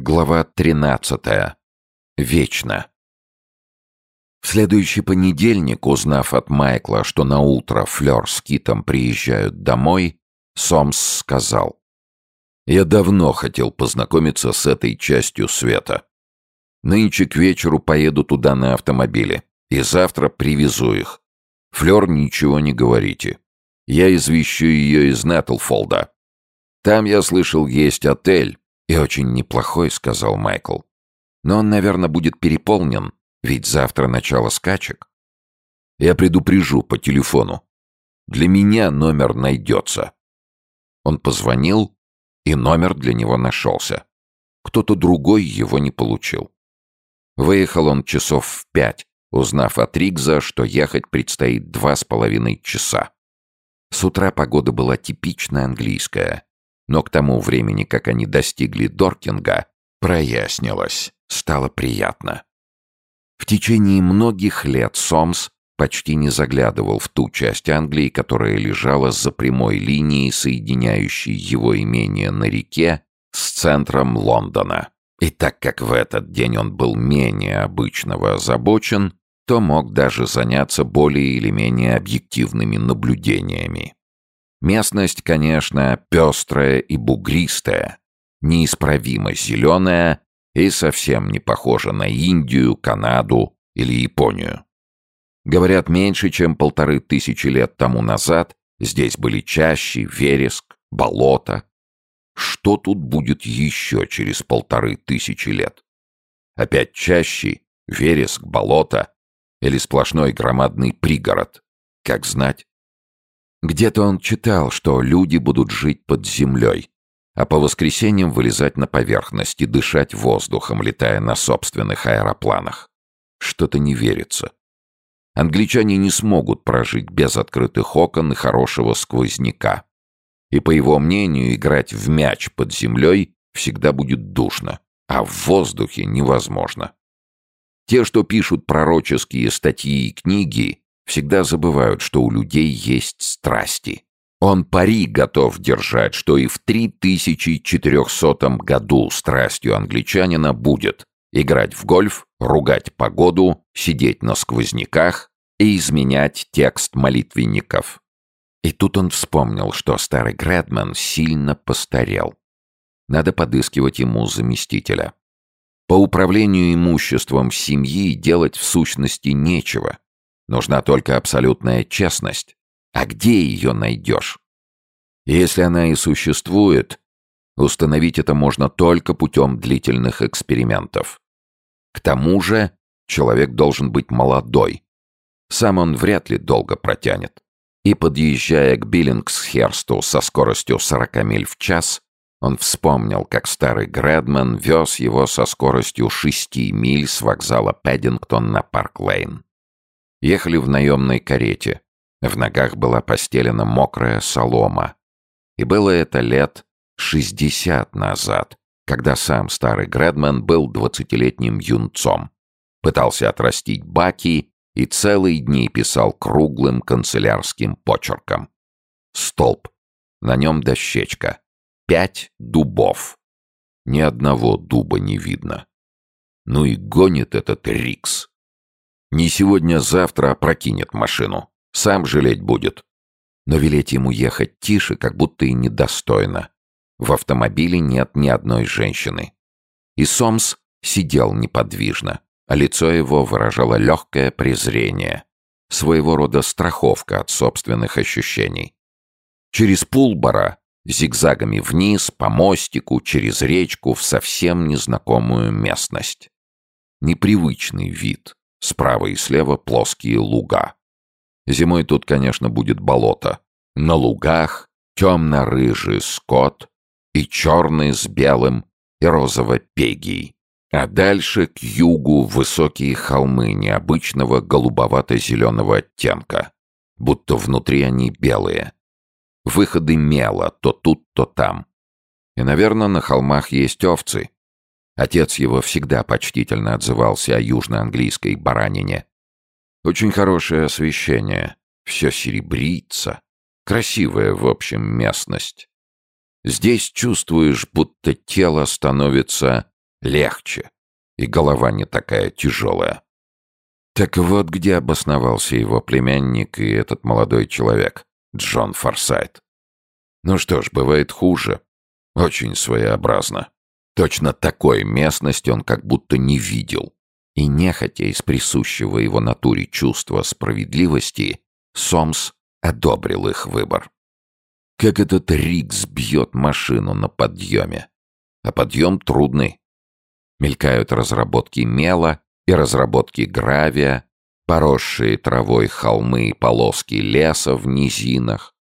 Глава 13. Вечно. В следующий понедельник, узнав от Майкла, что на утро Флёр с Китом приезжают домой, Сомс сказал. «Я давно хотел познакомиться с этой частью света. Нынче к вечеру поеду туда на автомобиле, и завтра привезу их. Флёр ничего не говорите. Я извещу ее из Нетлфолда. Там, я слышал, есть отель, «И очень неплохой», — сказал Майкл. «Но он, наверное, будет переполнен, ведь завтра начало скачек». «Я предупрежу по телефону. Для меня номер найдется». Он позвонил, и номер для него нашелся. Кто-то другой его не получил. Выехал он часов в пять, узнав от Ригза, что ехать предстоит два с половиной часа. С утра погода была типичная английская — но к тому времени, как они достигли Доркинга, прояснилось, стало приятно. В течение многих лет Сомс почти не заглядывал в ту часть Англии, которая лежала за прямой линией, соединяющей его имение на реке с центром Лондона. И так как в этот день он был менее обычного озабочен, то мог даже заняться более или менее объективными наблюдениями. Местность, конечно, пестрая и бугристая, неисправимо зеленая и совсем не похожа на Индию, Канаду или Японию. Говорят, меньше чем полторы тысячи лет тому назад здесь были чащи, вереск, болото. Что тут будет еще через полторы тысячи лет? Опять чащи, вереск, болото или сплошной громадный пригород? Как знать? Где-то он читал, что люди будут жить под землей, а по воскресеньям вылезать на поверхность и дышать воздухом, летая на собственных аэропланах. Что-то не верится. Англичане не смогут прожить без открытых окон и хорошего сквозняка. И, по его мнению, играть в мяч под землей всегда будет душно, а в воздухе невозможно. Те, что пишут пророческие статьи и книги, всегда забывают, что у людей есть страсти. Он пари готов держать, что и в 3400 году страстью англичанина будет играть в гольф, ругать погоду, сидеть на сквозняках и изменять текст молитвенников. И тут он вспомнил, что старый Грэдман сильно постарел. Надо подыскивать ему заместителя. По управлению имуществом семьи делать в сущности нечего. Нужна только абсолютная честность. А где ее найдешь? Если она и существует, установить это можно только путем длительных экспериментов. К тому же человек должен быть молодой. Сам он вряд ли долго протянет. И подъезжая к Биллингсхерсту со скоростью 40 миль в час, он вспомнил, как старый Грэдман вез его со скоростью 6 миль с вокзала Пэддингтон на Парк-Лейн. Ехали в наемной карете. В ногах была постелена мокрая солома. И было это лет шестьдесят назад, когда сам старый Грэдман был двадцатилетним юнцом. Пытался отрастить баки и целые дни писал круглым канцелярским почерком. Столб. На нем дощечка. Пять дубов. Ни одного дуба не видно. Ну и гонит этот Рикс. Не сегодня-завтра опрокинет машину. Сам жалеть будет. Но велеть ему ехать тише, как будто и недостойно. В автомобиле нет ни одной женщины. И Сомс сидел неподвижно, а лицо его выражало легкое презрение. Своего рода страховка от собственных ощущений. Через Пулбора, зигзагами вниз, по мостику, через речку, в совсем незнакомую местность. Непривычный вид. Справа и слева плоские луга. Зимой тут, конечно, будет болото. На лугах темно-рыжий скот и черный с белым и розово-пегий. А дальше к югу высокие холмы необычного голубовато-зеленого оттенка, будто внутри они белые. Выходы мела то тут, то там. И, наверное, на холмах есть овцы. Отец его всегда почтительно отзывался о южноанглийской баранине. Очень хорошее освещение, все серебрится, красивая, в общем, местность. Здесь чувствуешь, будто тело становится легче, и голова не такая тяжелая. Так вот где обосновался его племянник и этот молодой человек, Джон Форсайт. Ну что ж, бывает хуже. Очень своеобразно. Точно такой местности он как будто не видел. И нехотя из присущего его натуре чувства справедливости, Сомс одобрил их выбор. Как этот Рикс бьет машину на подъеме. А подъем трудный. Мелькают разработки мела и разработки гравия, поросшие травой холмы и полоски леса в низинах,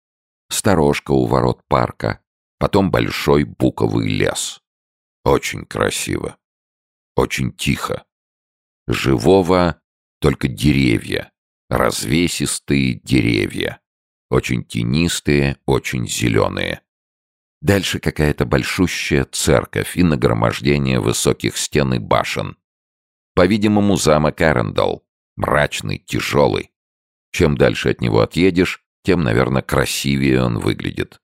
сторожка у ворот парка, потом большой буковый лес. Очень красиво. Очень тихо. Живого только деревья, развесистые деревья. Очень тенистые, очень зеленые. Дальше какая-то большущая церковь и нагромождение высоких стен и башен. По-видимому, замок Арендал. Мрачный, тяжелый. Чем дальше от него отъедешь, тем, наверное, красивее он выглядит.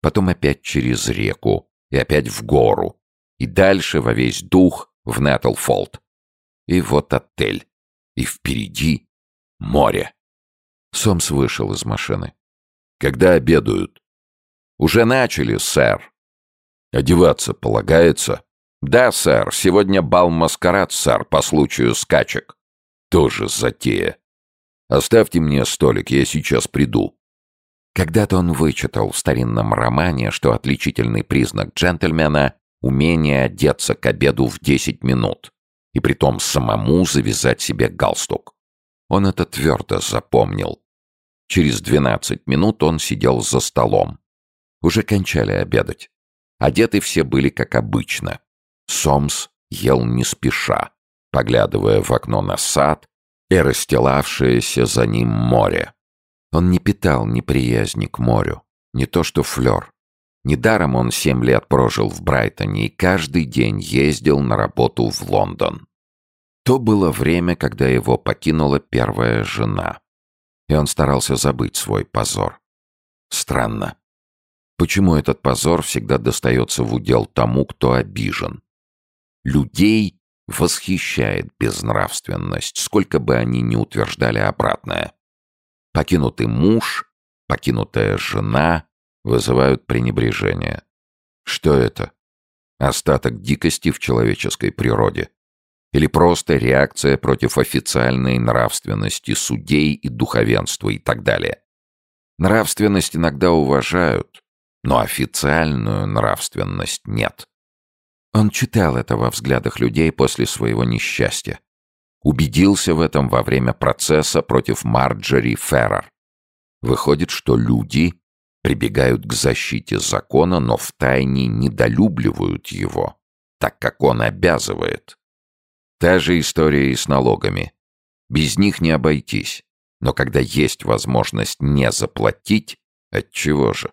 Потом опять через реку, и опять в гору, и дальше во весь дух в Нэтлфолд. И вот отель. И впереди море. Сомс вышел из машины. «Когда обедают?» «Уже начали, сэр». «Одеваться полагается?» «Да, сэр. Сегодня бал-маскарад, сэр, по случаю скачек». «Тоже затея. Оставьте мне столик, я сейчас приду». Когда-то он вычитал в старинном романе, что отличительный признак джентльмена — умение одеться к обеду в 10 минут, и притом самому завязать себе галстук. Он это твердо запомнил. Через 12 минут он сидел за столом. Уже кончали обедать. Одеты все были как обычно. Сомс ел не спеша, поглядывая в окно на сад и расстилавшееся за ним море. Он не питал неприязни к морю, не то что Флёр. Недаром он семь лет прожил в Брайтоне и каждый день ездил на работу в Лондон. То было время, когда его покинула первая жена. И он старался забыть свой позор. Странно. Почему этот позор всегда достается в удел тому, кто обижен? Людей восхищает безнравственность, сколько бы они ни утверждали обратное. Покинутый муж, покинутая жена вызывают пренебрежение. Что это? Остаток дикости в человеческой природе? Или просто реакция против официальной нравственности судей и духовенства и так далее? Нравственность иногда уважают, но официальную нравственность нет. Он читал это во взглядах людей после своего несчастья. Убедился в этом во время процесса против Марджери Феррер. Выходит, что люди прибегают к защите закона, но втайне недолюбливают его, так как он обязывает. Та же история и с налогами. Без них не обойтись. Но когда есть возможность не заплатить, отчего же?